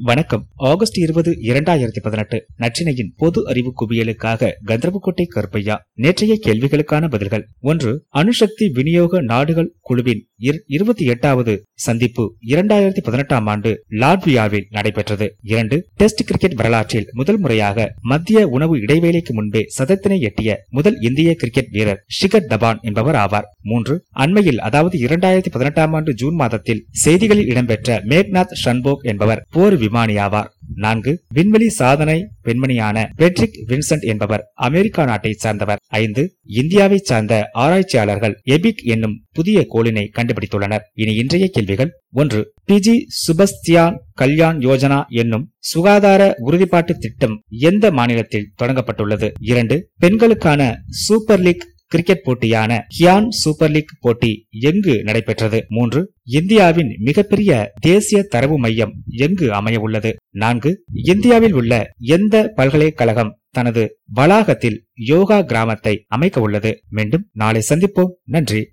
வணக்கம். ஆகஸ்ட் இருபது இரண்டாயிரத்தி பதினெட்டு. நற்றினையின் பொது அறிவு குவியலுக்காக கந்தர்வக்கோட்டை கருப்பையா நேற்றைய கேள்விகளுக்கான பதில்கள். ஒன்று அணுசக்தி விநியோக நாடுகள் குழுவின் இருபத்தி எட்டாவது சந்திப்பு இரண்டாயிரத்தி பதினெட்டாம் ஆண்டு லாட்வியாவில் நடைபெற்றது. இரண்டு டெஸ்ட் கிரிக்கெட் வரலாற்றில் முதல் முறையாக மத்திய உணவு இடைவேளைக்கு முன்பே சதத்தினை எட்டிய முதல் இந்திய கிரிக்கெட் வீரர் ஷிகர் தபான் என்பவர் ஆவார். மூன்று அண்மையில் அதாவது இரண்டாயிரத்தி பதினெட்டாம் ஆண்டு ஜூன் மாதத்தில் செய்திகளில் இடம்பெற்ற மேக்நாத் ஷன்போக் என்பவர் போர் விமானி ஆவார் நான்கு விண்வெளி சாதனை பெண்மணியான பெட்ரிக் வின்சென்ட் என்பவர் அமெரிக்கா நாட்டை சார்ந்தவர். ஐந்து இந்தியாவை சார்ந்த ஆராய்ச்சியாளர்கள் எபிக் என்னும் புதிய கோளினை கண்டுபிடித்துள்ளனர். இனி இன்றைய கேள்விகள். ஒன்று பிஜி சுபஸ்தியான் கல்யாண் யோஜனா என்னும் சுகாதார உறுதிப்பாட்டு திட்டம் எந்த மாநிலத்தில் தொடங்கப்பட்டுள்ளது? இரண்டு பெண்களுக்கான சூப்பர் லீக் கிரிக்கெட் போட்டியான ஹியான் சூப்பர் லீக் போட்டி எங்கு நடைபெற்றது? மூன்று இந்தியாவின் மிகப்பெரிய தேசிய தரவு மையம் எங்கு அமைய உள்ளது நான்கு இந்தியாவில் உள்ள எந்த பல்கலைக்கழகம் தனது வளாகத்தில் யோகா கிராமத்தை அமைக்க உள்ளது மீண்டும் நாளை சந்திப்போம். நன்றி.